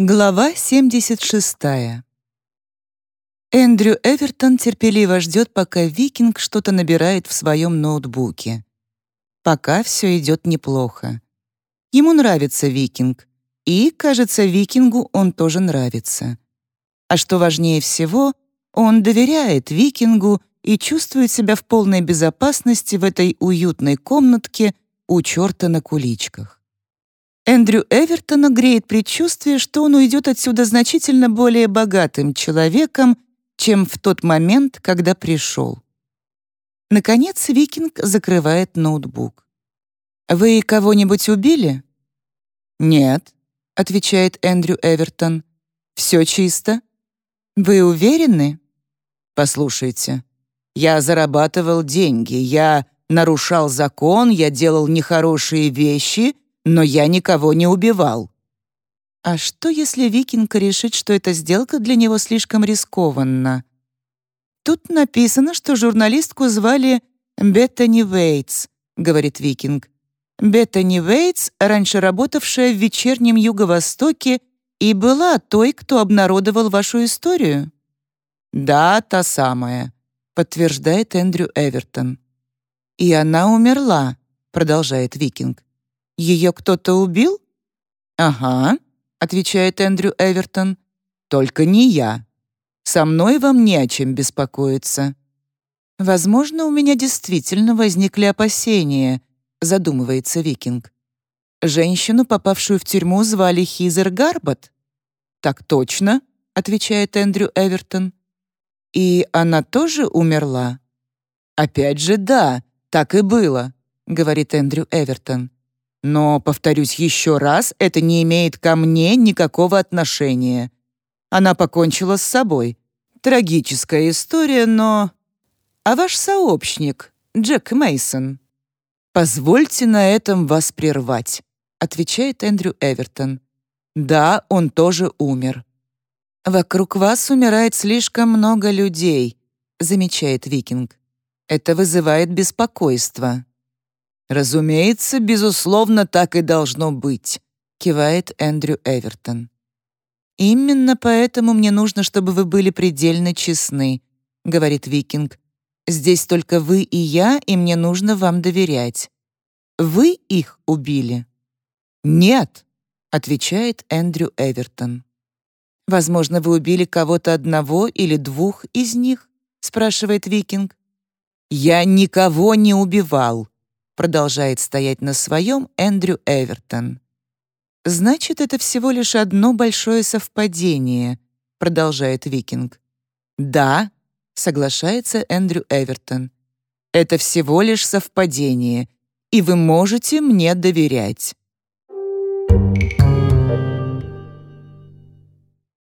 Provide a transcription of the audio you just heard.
Глава 76. Эндрю Эвертон терпеливо ждет, пока Викинг что-то набирает в своем ноутбуке. Пока все идет неплохо. Ему нравится Викинг, и, кажется, Викингу он тоже нравится. А что важнее всего, он доверяет Викингу и чувствует себя в полной безопасности в этой уютной комнатке у черта на куличках. Эндрю Эвертона греет предчувствие, что он уйдет отсюда значительно более богатым человеком, чем в тот момент, когда пришел. Наконец Викинг закрывает ноутбук. «Вы кого-нибудь убили?» «Нет», — отвечает Эндрю Эвертон. «Все чисто». «Вы уверены?» «Послушайте, я зарабатывал деньги, я нарушал закон, я делал нехорошие вещи — но я никого не убивал». А что, если Викинг решит, что эта сделка для него слишком рискованна? Тут написано, что журналистку звали Беттани Вейтс, говорит Викинг. Беттани Вейтс, раньше работавшая в вечернем Юго-Востоке, и была той, кто обнародовал вашу историю. «Да, та самая», — подтверждает Эндрю Эвертон. «И она умерла», — продолжает Викинг. Ее кто-то убил?» «Ага», — отвечает Эндрю Эвертон. «Только не я. Со мной вам не о чем беспокоиться». «Возможно, у меня действительно возникли опасения», — задумывается Викинг. «Женщину, попавшую в тюрьму, звали Хизер Гарбот?» «Так точно», — отвечает Эндрю Эвертон. «И она тоже умерла?» «Опять же, да, так и было», — говорит Эндрю Эвертон. Но, повторюсь еще раз, это не имеет ко мне никакого отношения. Она покончила с собой. Трагическая история, но... А ваш сообщник, Джек Мейсон. «Позвольте на этом вас прервать», — отвечает Эндрю Эвертон. «Да, он тоже умер». «Вокруг вас умирает слишком много людей», — замечает Викинг. «Это вызывает беспокойство». «Разумеется, безусловно, так и должно быть», — кивает Эндрю Эвертон. «Именно поэтому мне нужно, чтобы вы были предельно честны», — говорит Викинг. «Здесь только вы и я, и мне нужно вам доверять. Вы их убили?» «Нет», — отвечает Эндрю Эвертон. «Возможно, вы убили кого-то одного или двух из них?» — спрашивает Викинг. «Я никого не убивал», продолжает стоять на своем Эндрю Эвертон. «Значит, это всего лишь одно большое совпадение», продолжает Викинг. «Да», соглашается Эндрю Эвертон. «Это всего лишь совпадение, и вы можете мне доверять».